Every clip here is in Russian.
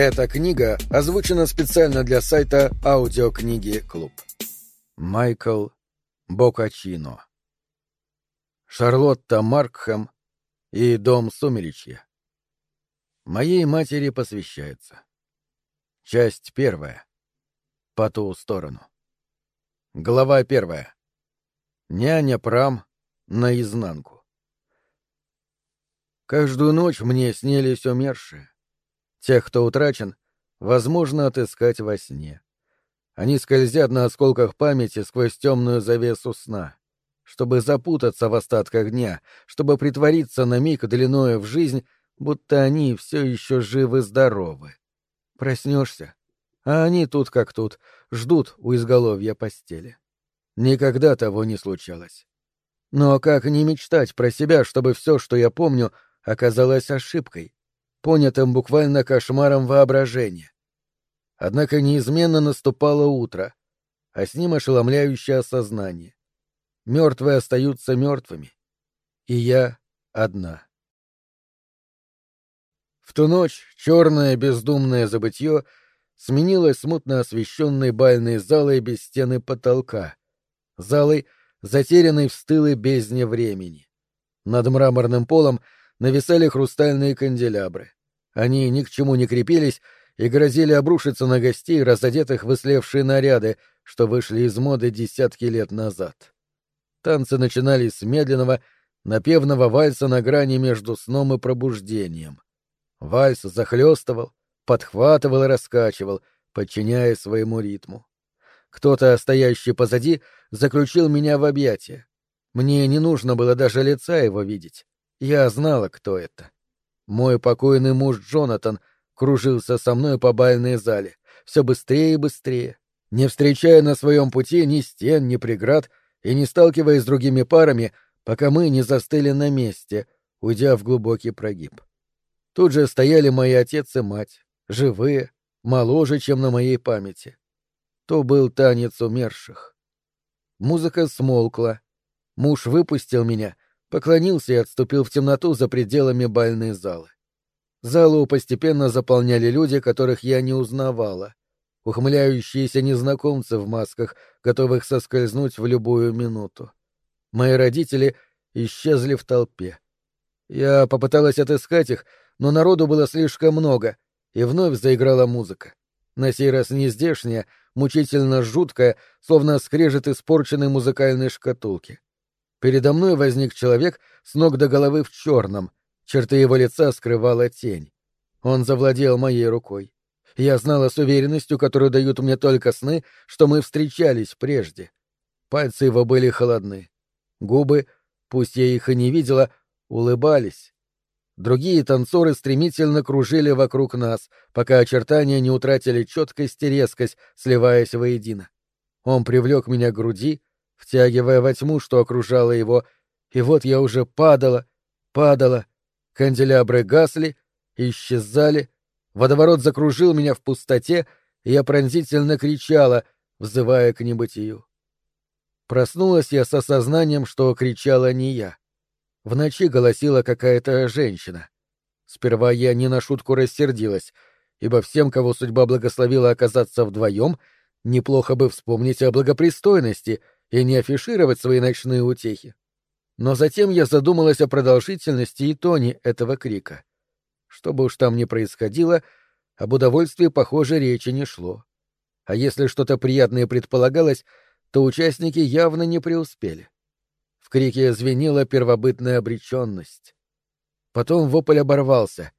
Эта книга озвучена специально для сайта Аудиокниги Клуб. Майкл Бокачино. Шарлотта Маркхэм и Дом Сумеречья. Моей матери посвящается. Часть первая. По ту сторону. Глава первая. Няня Прам наизнанку. Каждую ночь мне снились умершие. Тех, кто утрачен, возможно отыскать во сне. Они скользят на осколках памяти сквозь темную завесу сна, чтобы запутаться в остатках дня, чтобы притвориться на миг длиною в жизнь, будто они все еще живы-здоровы. Проснешься, а они тут как тут, ждут у изголовья постели. Никогда того не случалось. Но как не мечтать про себя, чтобы все, что я помню, оказалось ошибкой, понятым буквально кошмаром воображения. Однако неизменно наступало утро, а с ним ошеломляющее осознание. Мертвые остаются мертвыми. И я одна. В ту ночь черное бездумное забытье сменилось смутно освещенной бальной залой без стены потолка, залой, затерянной в стылой бездне времени. Над мраморным полом нависали хрустальные канделябры. Они ни к чему не крепились и грозили обрушиться на гостей, разодетых в ислевшие наряды, что вышли из моды десятки лет назад. Танцы начинались с медленного, напевного вальса на грани между сном и пробуждением. Вальс захлестывал, подхватывал и раскачивал, подчиняя своему ритму. Кто-то, стоящий позади, заключил меня в объятия. Мне не нужно было даже лица его видеть. Я знала, кто это. Мой покойный муж Джонатан кружился со мной по бальной зале, все быстрее и быстрее, не встречая на своем пути ни стен, ни преград и не сталкиваясь с другими парами, пока мы не застыли на месте, уйдя в глубокий прогиб. Тут же стояли мои отец и мать, живые, моложе, чем на моей памяти. То был танец умерших. Музыка смолкла. Муж выпустил меня — поклонился и отступил в темноту за пределами бальной залы. Залу постепенно заполняли люди, которых я не узнавала, ухмыляющиеся незнакомцы в масках, готовых соскользнуть в любую минуту. Мои родители исчезли в толпе. Я попыталась отыскать их, но народу было слишком много, и вновь заиграла музыка. На сей раз не здешняя, мучительно жуткая, словно скрежет испорченной музыкальной шкатулки. Передо мной возник человек с ног до головы в черном, черты его лица скрывала тень. Он завладел моей рукой. Я знала с уверенностью, которую дают мне только сны, что мы встречались прежде. Пальцы его были холодны. Губы, пусть я их и не видела, улыбались. Другие танцоры стремительно кружили вокруг нас, пока очертания не утратили четкость и резкость, сливаясь воедино. Он привлек меня к груди, втягивая во тьму, что окружало его, и вот я уже падала, падала. Канделябры гасли, исчезали, водоворот закружил меня в пустоте, и я пронзительно кричала, взывая к небытию. Проснулась я с осознанием, что кричала не я. В ночи голосила какая-то женщина. Сперва я не на шутку рассердилась, ибо всем, кого судьба благословила оказаться вдвоем, неплохо бы вспомнить о благопристойности — и не афишировать свои ночные утехи. Но затем я задумалась о продолжительности и тоне этого крика. Что бы уж там ни происходило, об удовольствии, похоже, речи не шло. А если что-то приятное предполагалось, то участники явно не преуспели. В крике звенела первобытная обреченность. Потом вопль оборвался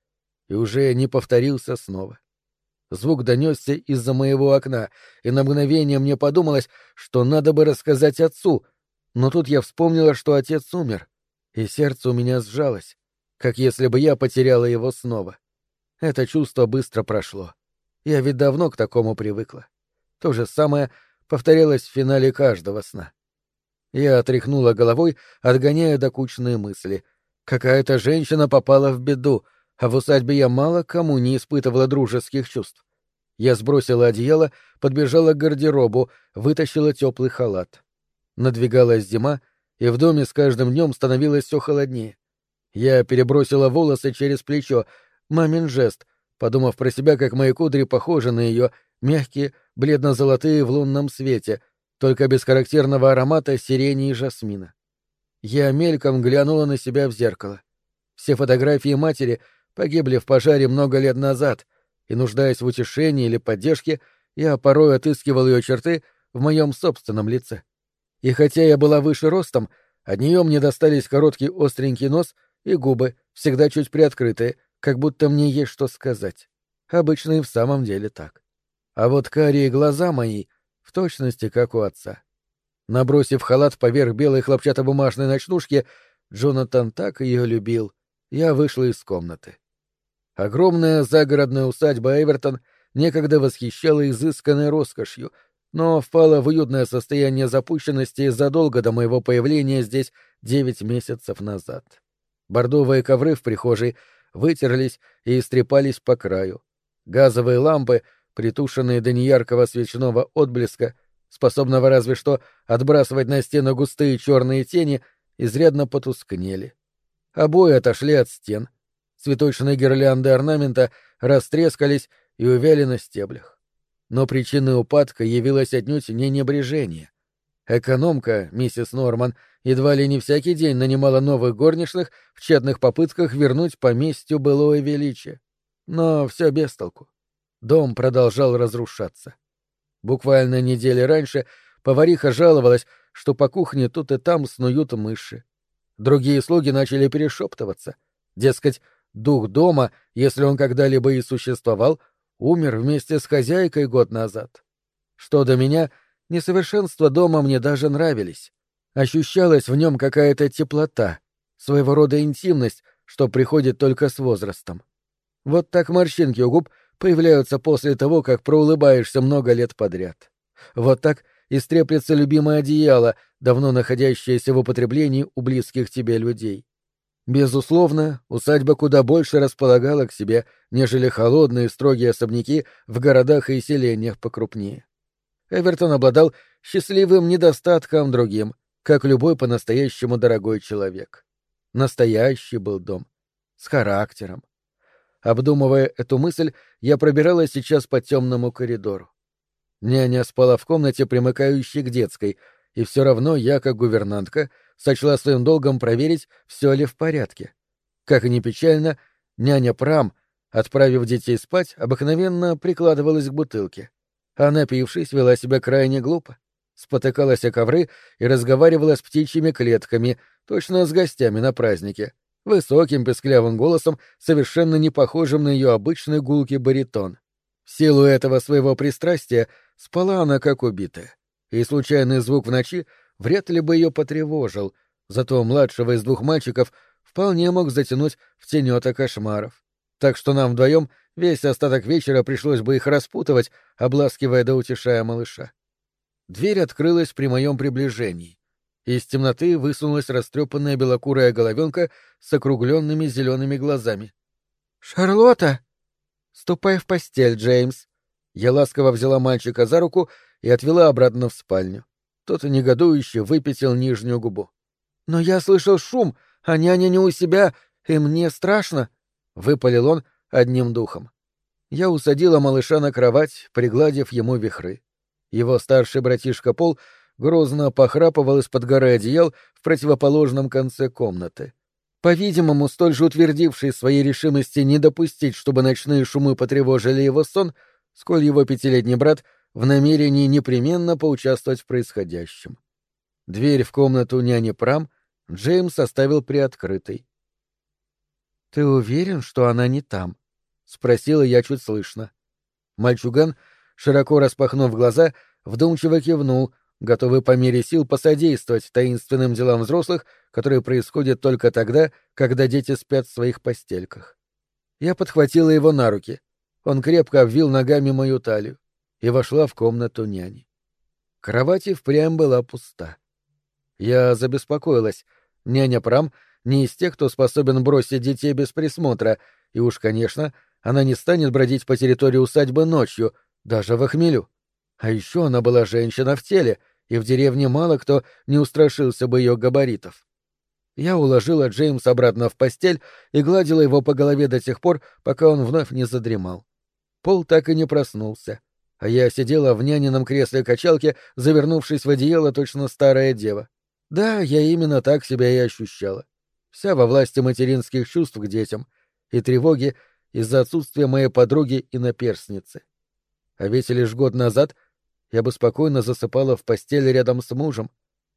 и уже не повторился снова. Звук донесся из-за моего окна, и на мгновение мне подумалось, что надо бы рассказать отцу, но тут я вспомнила, что отец умер, и сердце у меня сжалось, как если бы я потеряла его снова. Это чувство быстро прошло. Я ведь давно к такому привыкла. То же самое повторялось в финале каждого сна. Я отряхнула головой, отгоняя докучные мысли. Какая-то женщина попала в беду — а в усадьбе я мало кому не испытывала дружеских чувств. Я сбросила одеяло, подбежала к гардеробу, вытащила теплый халат. Надвигалась зима, и в доме с каждым днем становилось все холоднее. Я перебросила волосы через плечо, мамин жест, подумав про себя, как мои кудри похожи на ее, мягкие, бледно-золотые в лунном свете, только без характерного аромата сирени и жасмина. Я мельком глянула на себя в зеркало. Все фотографии матери погибли в пожаре много лет назад, и, нуждаясь в утешении или поддержке, я порой отыскивал ее черты в моем собственном лице. И хотя я была выше ростом, от нее мне достались короткий остренький нос и губы, всегда чуть приоткрытые, как будто мне есть что сказать. Обычно и в самом деле так. А вот карие глаза мои в точности как у отца. Набросив халат поверх белой хлопчатобумажной ночнушки, Джонатан так ее любил. Я вышла из комнаты. Огромная загородная усадьба Эвертон некогда восхищала изысканной роскошью, но впала в уютное состояние запущенности задолго до моего появления здесь девять месяцев назад. Бордовые ковры в прихожей вытерлись и истрепались по краю. Газовые лампы, притушенные до неяркого свечного отблеска, способного разве что отбрасывать на стену густые черные тени, изрядно потускнели. Обои отошли от стен. Цветочные гирлянды орнамента растрескались и увяли на стеблях. Но причиной упадка явилось отнюдь не небрежение. Экономка, миссис Норман, едва ли не всякий день нанимала новых горничных в тщетных попытках вернуть поместью былое величие. Но все без толку. Дом продолжал разрушаться. Буквально недели раньше повариха жаловалась, что по кухне тут и там снуют мыши. Другие слуги начали перешептываться. Дескать, дух дома, если он когда-либо и существовал, умер вместе с хозяйкой год назад. Что до меня, несовершенства дома мне даже нравились. Ощущалась в нем какая-то теплота, своего рода интимность, что приходит только с возрастом. Вот так морщинки у губ появляются после того, как проулыбаешься много лет подряд. Вот так истреплется любимое одеяло, давно находящееся в употреблении у близких тебе людей. Безусловно, усадьба куда больше располагала к себе, нежели холодные строгие особняки в городах и селениях покрупнее. Эвертон обладал счастливым недостатком другим, как любой по-настоящему дорогой человек. Настоящий был дом. С характером. Обдумывая эту мысль, я пробиралась сейчас по темному коридору. Няня спала в комнате, примыкающей к детской, и все равно я, как гувернантка, сочла своим долгом проверить, все ли в порядке. Как и не печально, няня Прам, отправив детей спать, обыкновенно прикладывалась к бутылке. А напившись, вела себя крайне глупо. Спотыкалась о ковры и разговаривала с птичьими клетками, точно с гостями на празднике, высоким песклявым голосом, совершенно не похожим на ее обычный гулкий баритон. В силу этого своего пристрастия спала она как убитая, и случайный звук в ночи вряд ли бы ее потревожил, зато младшего из двух мальчиков вполне мог затянуть в тенета кошмаров. Так что нам вдвоем весь остаток вечера пришлось бы их распутывать, обласкивая да утешая малыша. Дверь открылась при моем приближении. Из темноты высунулась растрепанная белокурая головенка с округленными зелеными глазами. «Шарлотта!» «Ступай в постель, Джеймс!» Я ласково взяла мальчика за руку и отвела обратно в спальню. Тот негодующе выпятил нижнюю губу. «Но я слышал шум, а няня не у себя, и мне страшно!» — выпалил он одним духом. Я усадила малыша на кровать, пригладив ему вихры. Его старший братишка Пол — грозно похрапывал из-под горы одеял в противоположном конце комнаты. По-видимому, столь же утвердивший своей решимости не допустить, чтобы ночные шумы потревожили его сон, сколь его пятилетний брат в намерении непременно поучаствовать в происходящем. Дверь в комнату няни Прам Джеймс оставил приоткрытой. «Ты уверен, что она не там?» — спросила я чуть слышно. Мальчуган, широко распахнув глаза, вдумчиво кивнул, готовы по мере сил посодействовать таинственным делам взрослых, которые происходят только тогда, когда дети спят в своих постельках. Я подхватила его на руки. Он крепко обвил ногами мою талию и вошла в комнату няни. Кровать и впрямь была пуста. Я забеспокоилась. Няня Прам не из тех, кто способен бросить детей без присмотра, и уж, конечно, она не станет бродить по территории усадьбы ночью, даже в охмелю. А еще она была женщина в теле, и в деревне мало кто не устрашился бы ее габаритов. Я уложила Джеймса обратно в постель и гладила его по голове до тех пор, пока он вновь не задремал. Пол так и не проснулся, а я сидела в нянином кресле качалке, завернувшись в одеяло точно старая дева. Да, я именно так себя и ощущала. Вся во власти материнских чувств к детям и тревоги из-за отсутствия моей подруги и наперсницы. А ведь лишь год назад я бы спокойно засыпала в постели рядом с мужем,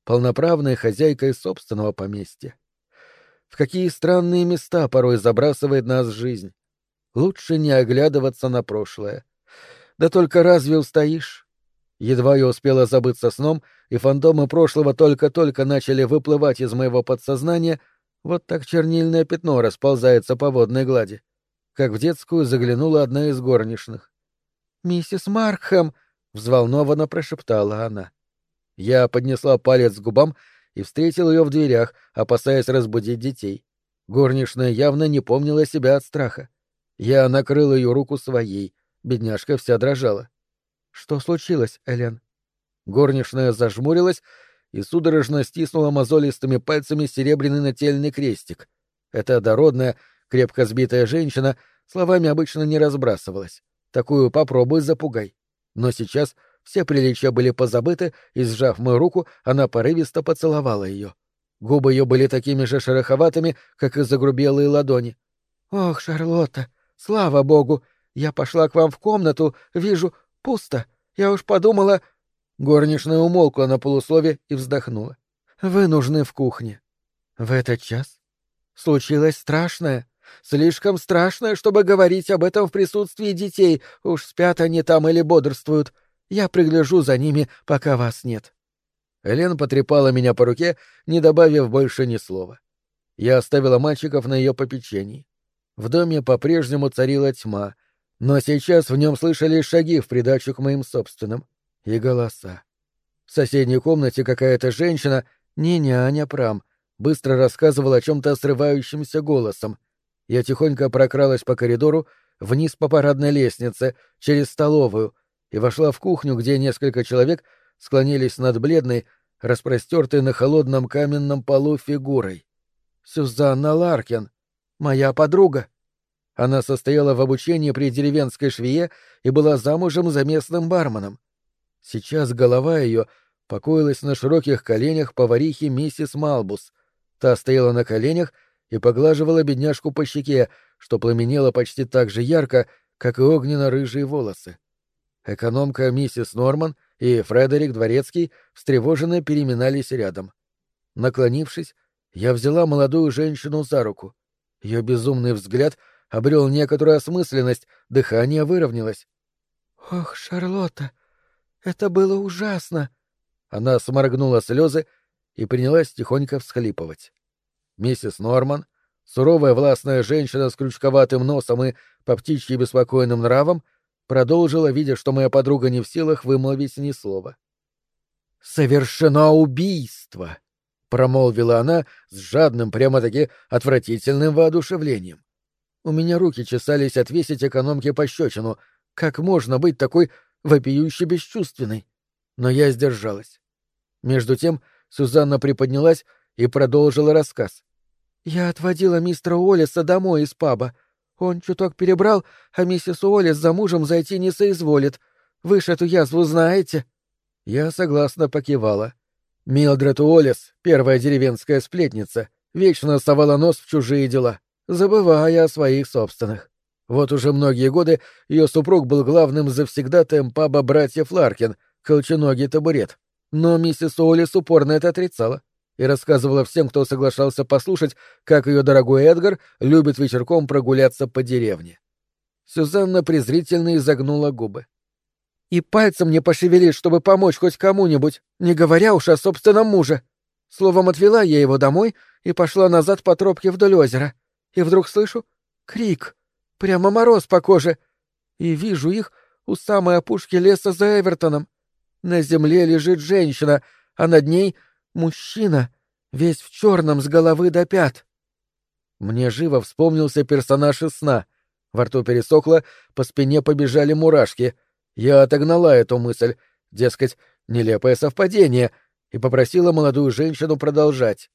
полноправной хозяйкой собственного поместья. В какие странные места порой забрасывает нас жизнь. Лучше не оглядываться на прошлое. Да только разве устоишь? Едва я успела забыться сном, и фантомы прошлого только-только начали выплывать из моего подсознания, вот так чернильное пятно расползается по водной глади. Как в детскую заглянула одна из горничных. «Миссис Маркхэм!» — взволнованно прошептала она. Я поднесла палец к губам и встретил ее в дверях, опасаясь разбудить детей. Горничная явно не помнила себя от страха. Я накрыл ее руку своей, бедняжка вся дрожала. «Что случилось, Элен?» Горничная зажмурилась и судорожно стиснула мозолистыми пальцами серебряный нательный крестик. Эта дородная, крепко сбитая женщина словами обычно не разбрасывалась. Такую попробуй запугай. Но сейчас все приличия были позабыты, и, сжав мою руку, она порывисто поцеловала ее. Губы ее были такими же шероховатыми, как и загрубелые ладони. «Ох, Шарлотта, слава богу! Я пошла к вам в комнату, вижу, пусто. Я уж подумала...» Горничная умолкла на полуслове и вздохнула. «Вы нужны в кухне». «В этот час?» «Случилось страшное. Слишком страшное, чтобы говорить об этом в присутствии детей. Уж спят они там или бодрствуют. Я пригляжу за ними, пока вас нет. Элен потрепала меня по руке, не добавив больше ни слова. Я оставила мальчиков на ее попечении. В доме по-прежнему царила тьма, но сейчас в нем слышали шаги в придачу к моим собственным и голоса. В соседней комнате какая-то женщина, не няня Прам, быстро рассказывала о чем-то срывающимся голосом. Я тихонько прокралась по коридору, вниз по парадной лестнице, через столовую, и вошла в кухню, где несколько человек склонились над бледной, распростертой на холодном каменном полу фигурой. Сюзанна Ларкин, моя подруга. Она состояла в обучении при деревенской швее и была замужем за местным барменом. Сейчас голова ее покоилась на широких коленях поварихи миссис Малбус. Та стояла на коленях и поглаживала бедняжку по щеке, что пламенело почти так же ярко, как и огненно-рыжие волосы. Экономка миссис Норман и Фредерик Дворецкий встревоженно переминались рядом. Наклонившись, я взяла молодую женщину за руку. Ее безумный взгляд обрел некоторую осмысленность, дыхание выровнялось. «Ох, Шарлотта, это было ужасно!» Она сморгнула слезы и принялась тихонько всхлипывать. Миссис Норман, суровая властная женщина с крючковатым носом и по птичьи беспокойным нравом, продолжила, видя, что моя подруга не в силах вымолвить ни слова. «Совершено убийство!» — промолвила она с жадным, прямо-таки отвратительным воодушевлением. У меня руки чесались отвесить экономке пощечину. Как можно быть такой вопиюще бесчувственной? Но я сдержалась. Между тем Сюзанна приподнялась и продолжила рассказ. «Я отводила мистера Уоллеса домой из паба. Он чуток перебрал, а миссис Уоллес за мужем зайти не соизволит. Вы ж эту язву знаете?» Я согласно покивала. Милдред Уоллес, первая деревенская сплетница, вечно совала нос в чужие дела, забывая о своих собственных. Вот уже многие годы ее супруг был главным завсегдатаем паба братьев Ларкин, колченогий табурет. Но миссис Уоллес упорно это отрицала и рассказывала всем, кто соглашался послушать, как ее дорогой Эдгар любит вечерком прогуляться по деревне. Сюзанна презрительно изогнула губы. «И пальцем не пошевелишь, чтобы помочь хоть кому-нибудь, не говоря уж о собственном муже. Словом, отвела я его домой и пошла назад по тропке вдоль озера. И вдруг слышу крик, прямо мороз по коже, и вижу их у самой опушки леса за Эвертоном. На земле лежит женщина, а над ней — Мужчина, весь в черном с головы до пят. Мне живо вспомнился персонаж из сна. Во рту пересохло, по спине побежали мурашки. Я отогнала эту мысль, дескать, нелепое совпадение, и попросила молодую женщину продолжать.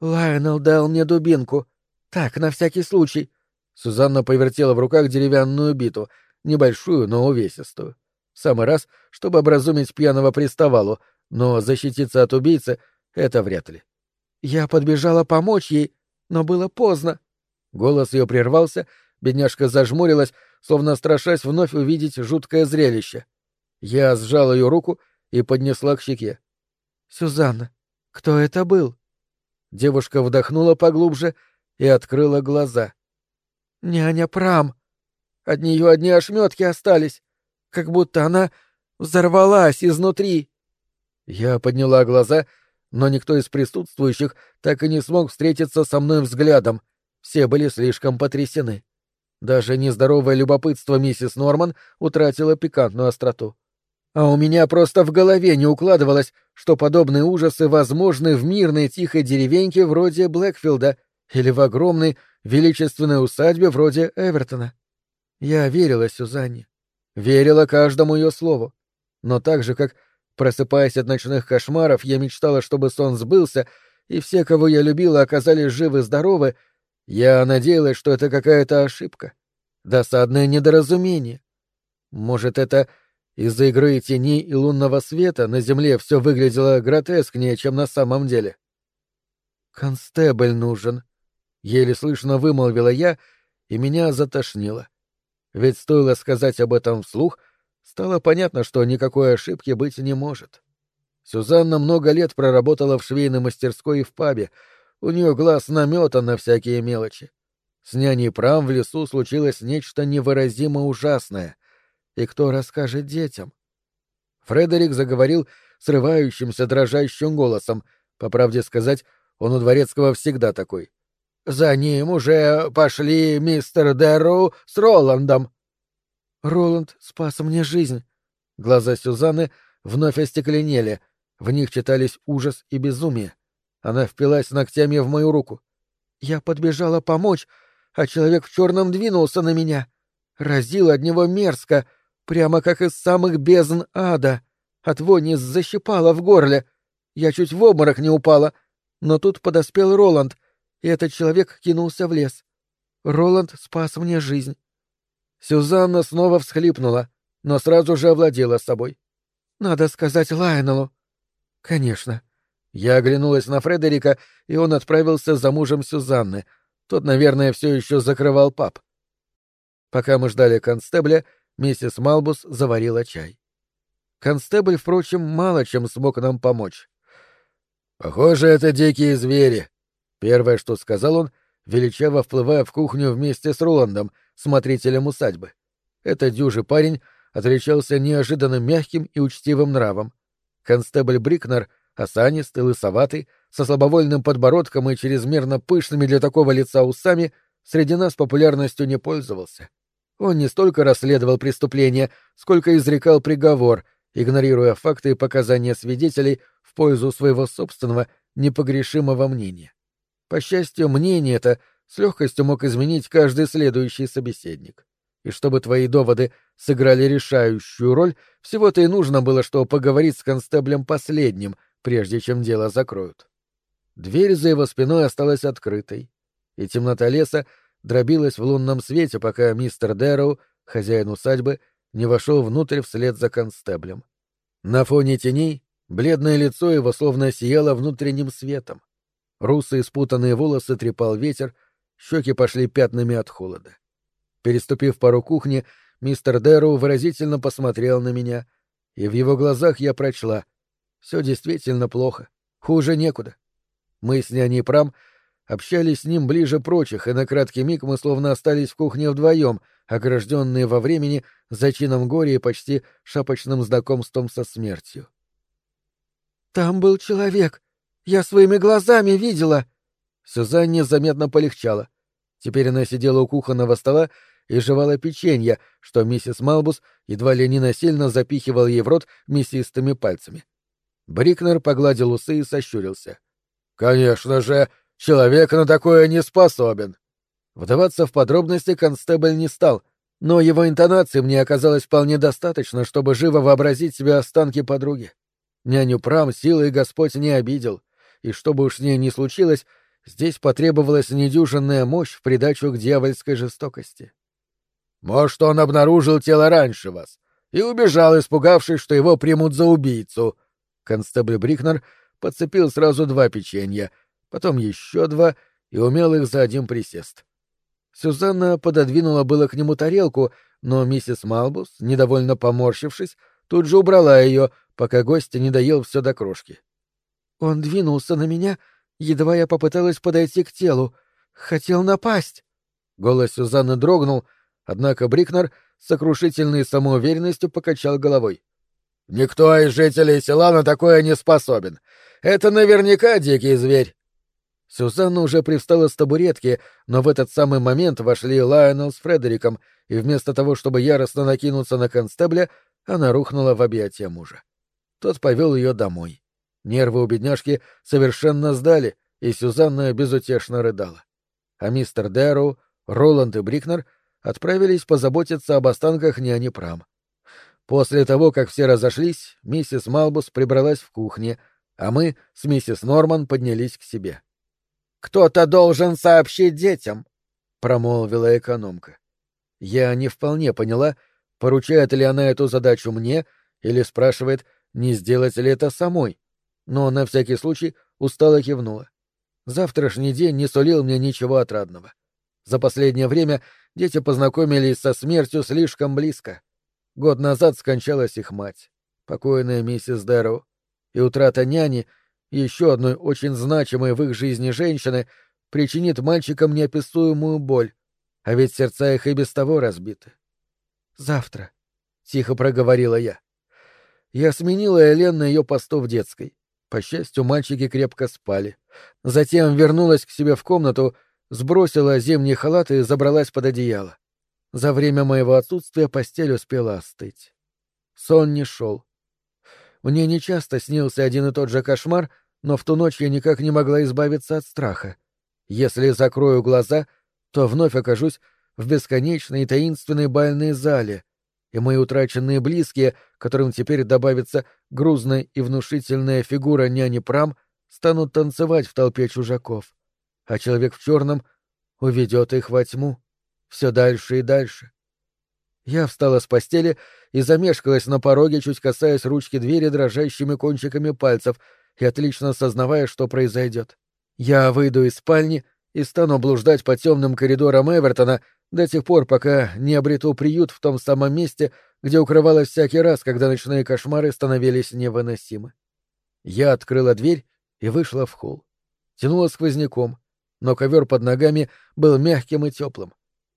Лайонел дал мне дубинку. Так, на всякий случай. Сюзанна повертела в руках деревянную биту, небольшую, но увесистую. В самый раз, чтобы образумить пьяного приставалу, но защититься от убийцы — это вряд ли. Я подбежала помочь ей, но было поздно. Голос ее прервался, бедняжка зажмурилась, словно страшась вновь увидеть жуткое зрелище. Я сжал ее руку и поднесла к щеке. «Сюзанна, кто это был?» Девушка вдохнула поглубже и открыла глаза. «Няня Прам. От нее одни ошметки остались, как будто она взорвалась изнутри». Я подняла глаза, но никто из присутствующих так и не смог встретиться со мной взглядом. Все были слишком потрясены. Даже нездоровое любопытство миссис Норман утратило пикантную остроту. А у меня просто в голове не укладывалось, что подобные ужасы возможны в мирной тихой деревеньке вроде Блэкфилда или в огромной величественной усадьбе вроде Эвертона. Я верила Сюзанне, верила каждому ее слову, но так же, как, просыпаясь от ночных кошмаров, я мечтала, чтобы сон сбылся, и все, кого я любила, оказались живы-здоровы, я надеялась, что это какая-то ошибка, досадное недоразумение. Может, это из-за игры теней и лунного света на земле все выглядело гротескнее, чем на самом деле. «Констебль нужен», — еле слышно вымолвила я, и меня затошнило. Ведь стоило сказать об этом вслух, стало понятно, что никакой ошибки быть не может. Сюзанна много лет проработала в швейной мастерской и в пабе, у нее глаз наметан на всякие мелочи. С няней Прам в лесу случилось нечто невыразимо ужасное — и кто расскажет детям? Фредерик заговорил срывающимся, дрожащим голосом. По правде сказать, он у дворецкого всегда такой. «За ним уже пошли мистер Дэрроу с Роландом». «Роланд спас мне жизнь». Глаза Сюзанны вновь остекленели, в них читались ужас и безумие. Она впилась ногтями в мою руку. Я подбежала помочь, а человек в черном двинулся на меня. Разил от него мерзко, Прямо как из самых бездн ада. От вони защипало в горле. Я чуть в обморок не упала. Но тут подоспел Роланд, и этот человек кинулся в лес. Роланд спас мне жизнь. Сюзанна снова всхлипнула, но сразу же овладела собой. «Надо сказать Лайнеллу». «Конечно». Я оглянулась на Фредерика, и он отправился за мужем Сюзанны. Тот, наверное, все еще закрывал пап. Пока мы ждали констебля, Миссис Малбус заварила чай. Констебль, впрочем, мало чем смог нам помочь. «Похоже, это дикие звери», — первое, что сказал он, величаво вплывая в кухню вместе с Роландом, смотрителем усадьбы. Этот дюжий парень отличался неожиданно мягким и учтивым нравом. Констебль Брикнер, осанистый, лысоватый, со слабовольным подбородком и чрезмерно пышными для такого лица усами, среди нас популярностью не пользовался. Он не столько расследовал преступление, сколько изрекал приговор, игнорируя факты и показания свидетелей в пользу своего собственного непогрешимого мнения. По счастью, мнение это с легкостью мог изменить каждый следующий собеседник. И чтобы твои доводы сыграли решающую роль, всего-то и нужно было, что поговорить с констеблем последним, прежде чем дело закроют. Дверь за его спиной осталась открытой, и темнота леса дробилась в лунном свете, пока мистер Дэрроу, хозяин усадьбы, не вошел внутрь вслед за констеблем. На фоне теней бледное лицо его словно сияло внутренним светом. Русые спутанные волосы трепал ветер, щеки пошли пятнами от холода. Переступив пару кухни, мистер Дэрроу выразительно посмотрел на меня, и в его глазах я прочла. Все действительно плохо. Хуже некуда. Мы с няней Прам — общались с ним ближе прочих, и на краткий миг мы словно остались в кухне вдвоем, огражденные во времени зачином горя и почти шапочным знакомством со смертью. «Там был человек! Я своими глазами видела!» Сюзанне заметно полегчало. Теперь она сидела у кухонного стола и жевала печенье, что миссис Малбус едва ли не насильно запихивала ей в рот мясистыми пальцами. Брикнер погладил усы и сощурился. «Конечно же, Человек на такое не способен. Вдаваться в подробности констебль не стал, но его интонации мне оказалось вполне достаточно, чтобы живо вообразить себе останки подруги. Няню Прам силой Господь не обидел, и что бы уж с ней ни случилось, Здесь потребовалась недюжинная мощь в придачу к дьявольской жестокости. «Может, он обнаружил тело раньше вас и убежал, испугавшись, что его примут за убийцу». Констебль Брикнер подцепил сразу два печенья, потом еще два и умел их за один присест. Сюзанна пододвинула было к нему тарелку, но миссис Малбус, недовольно поморщившись, тут же убрала ее, пока гость не доел все до крошки. Он двинулся на меня — Едва я попыталась подойти к телу. Хотел напасть. Голос Сюзанны дрогнул, однако Брикнер сокрушительной самоуверенностью покачал головой. «Никто из жителей села на такое не способен. Это наверняка дикий зверь». Сюзанна уже привстала с табуретки, но в этот самый момент вошли Лайонел с Фредериком, и вместо того, чтобы яростно накинуться на констебля, она рухнула в объятия мужа. Тот повел ее домой. Нервы у бедняжки совершенно сдали, и Сюзанна безутешно рыдала. А мистер Дэрроу, Роланд и Брикнер отправились позаботиться об останках няни Прам. После того, как все разошлись, миссис Малбус прибралась в кухне, а мы с миссис Норман поднялись к себе. «Кто-то должен сообщить детям», — промолвила экономка. Я не вполне поняла, поручает ли она эту задачу мне или спрашивает, не сделать ли это самой но на всякий случай устало кивнула. Завтрашний день не сулил мне ничего отрадного. За последнее время дети познакомились со смертью слишком близко. Год назад скончалась их мать, покойная миссис Дэрроу, и утрата няни, еще одной очень значимой в их жизни женщины, причинит мальчикам неописуемую боль, а ведь сердца их и без того разбиты. «Завтра», — тихо проговорила я. Я сменила Элен на ее посту в детской. По счастью, мальчики крепко спали. Затем вернулась к себе в комнату, сбросила зимний халат и забралась под одеяло. За время моего отсутствия постель успела остыть. Сон не шел. Мне нечасто снился один и тот же кошмар, но в ту ночь я никак не могла избавиться от страха. Если закрою глаза, то вновь окажусь в бесконечной и таинственной бальной зале, и мои утраченные близкие, которым теперь добавится грузная и внушительная фигура няни Прам, станут танцевать в толпе чужаков, а человек в черном уведет их во тьму, все дальше и дальше. Я встала с постели и замешкалась на пороге, чуть касаясь ручки двери дрожащими кончиками пальцев и отлично сознавая, что произойдет. Я выйду из спальни и стану блуждать по темным коридорам Эвертона, до тех пор, пока не обрету приют в том самом месте, где укрывалась всякий раз, когда ночные кошмары становились невыносимы. Я открыла дверь и вышла в холл. Тянула сквозняком, но ковер под ногами был мягким и теплым.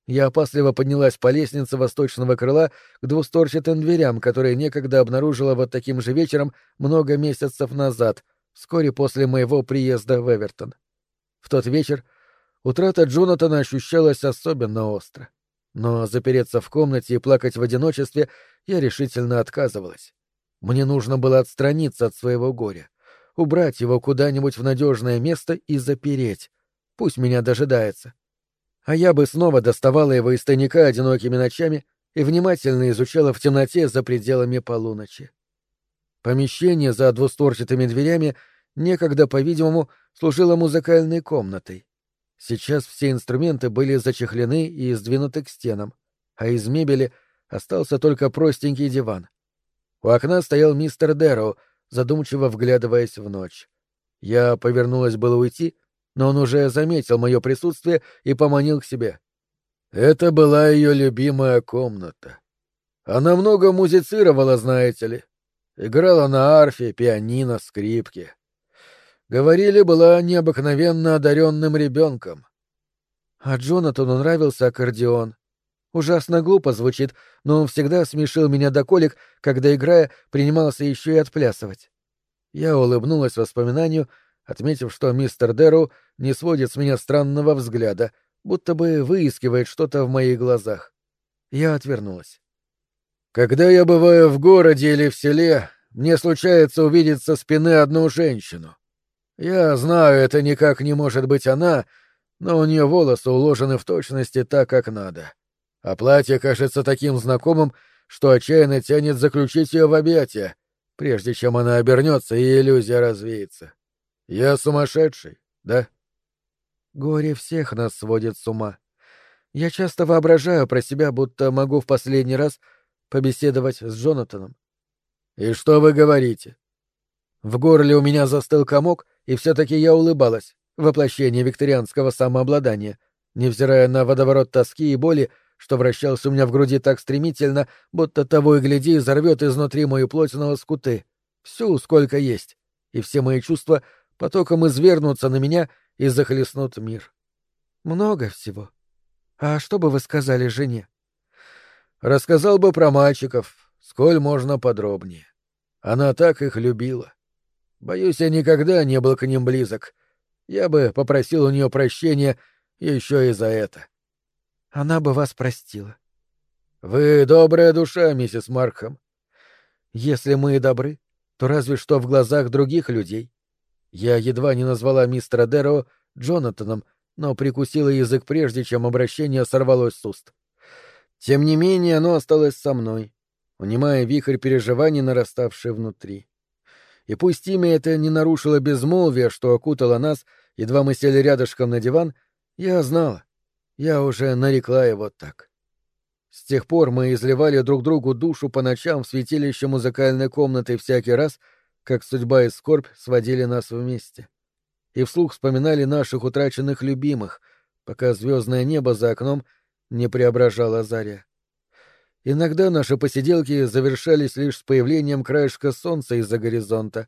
Я опасливо поднялась по лестнице восточного крыла к двусторчатым дверям, которые некогда обнаружила вот таким же вечером много месяцев назад, вскоре после моего приезда в Эвертон. В тот вечер утрата Джонатана ощущалась особенно остро. Но запереться в комнате и плакать в одиночестве я решительно отказывалась. Мне нужно было отстраниться от своего горя, убрать его куда-нибудь в надежное место и запереть. Пусть меня дожидается. А я бы снова доставала его из тайника одинокими ночами и внимательно изучала в темноте за пределами полуночи. Помещение за двустворчатыми дверями некогда, по-видимому, служило музыкальной комнатой. Сейчас все инструменты были зачехлены и сдвинуты к стенам, а из мебели остался только простенький диван. У окна стоял мистер Дэрроу, задумчиво вглядываясь в ночь. Я повернулась было уйти, но он уже заметил мое присутствие и поманил к себе. Это была ее любимая комната. Она много музицировала, знаете ли. Играла на арфе, пианино, скрипке. Говорили, была необыкновенно одаренным ребенком. А Джонатану нравился аккордеон. Ужасно глупо звучит, но он всегда смешил меня до колик, когда, играя, принимался еще и отплясывать. Я улыбнулась воспоминанию, отметив, что мистер Дэрроу не сводит с меня странного взгляда, будто бы выискивает что-то в моих глазах. Я отвернулась. Когда я бываю в городе или в селе, мне случается увидеть со спины одну женщину. Я знаю, это никак не может быть она, но у нее волосы уложены в точности так, как надо. А платье кажется таким знакомым, что отчаянно тянет заключить ее в объятия, прежде чем она обернется и иллюзия развеется. Я сумасшедший, да? Горе всех нас сводит с ума. Я часто воображаю про себя, будто могу в последний раз побеседовать с Джонатаном. И что вы говорите? В горле у меня застыл комок, и все-таки я улыбалась, воплощение викторианского самообладания, невзирая на водоворот тоски и боли, что вращался у меня в груди так стремительно, будто того и гляди взорвет изнутри мою плоть на лоскуты. Всю, сколько есть, и все мои чувства потоком извернутся на меня и захлестнут мир. Много всего. А что бы вы сказали жене? Рассказал бы про мальчиков, сколь можно подробнее. Она так их любила. Боюсь, я никогда не был к ним близок. Я бы попросил у нее прощения еще и за это. Она бы вас простила. Вы добрая душа, миссис Маркхэм. Если мы и добры, то разве что в глазах других людей. Я едва не назвала мистера Дэрроу Джонатаном, но прикусила язык прежде, чем обращение сорвалось с уст. Тем не менее, оно осталось со мной, унимая вихрь переживаний, нараставший внутри. И пусть имя это не нарушило безмолвие, что окутало нас, едва мы сели рядышком на диван, я знала. Я уже нарекла его так. С тех пор мы изливали друг другу душу по ночам в святилище музыкальной комнаты всякий раз, как судьба и скорбь сводили нас вместе. И вслух вспоминали наших утраченных любимых, пока звездное небо за окном не преображало заря. Иногда наши посиделки завершались лишь с появлением краешка солнца из-за горизонта,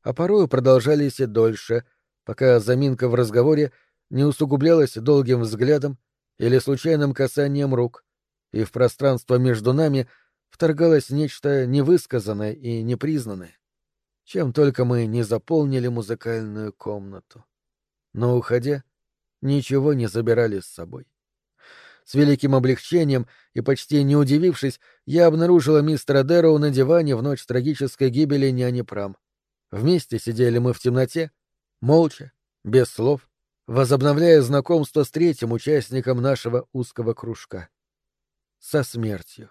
а порою продолжались и дольше, пока заминка в разговоре не усугублялась долгим взглядом или случайным касанием рук, и в пространство между нами вторгалось нечто невысказанное и непризнанное, чем только мы не заполнили музыкальную комнату. Но, уходя, ничего не забирали с собой. С великим облегчением и почти не удивившись, я обнаружила мистера Дэроу на диване в ночь трагической гибели няни Прам. Вместе сидели мы в темноте, молча, без слов, возобновляя знакомство с третьим участником нашего узкого кружка. Со смертью.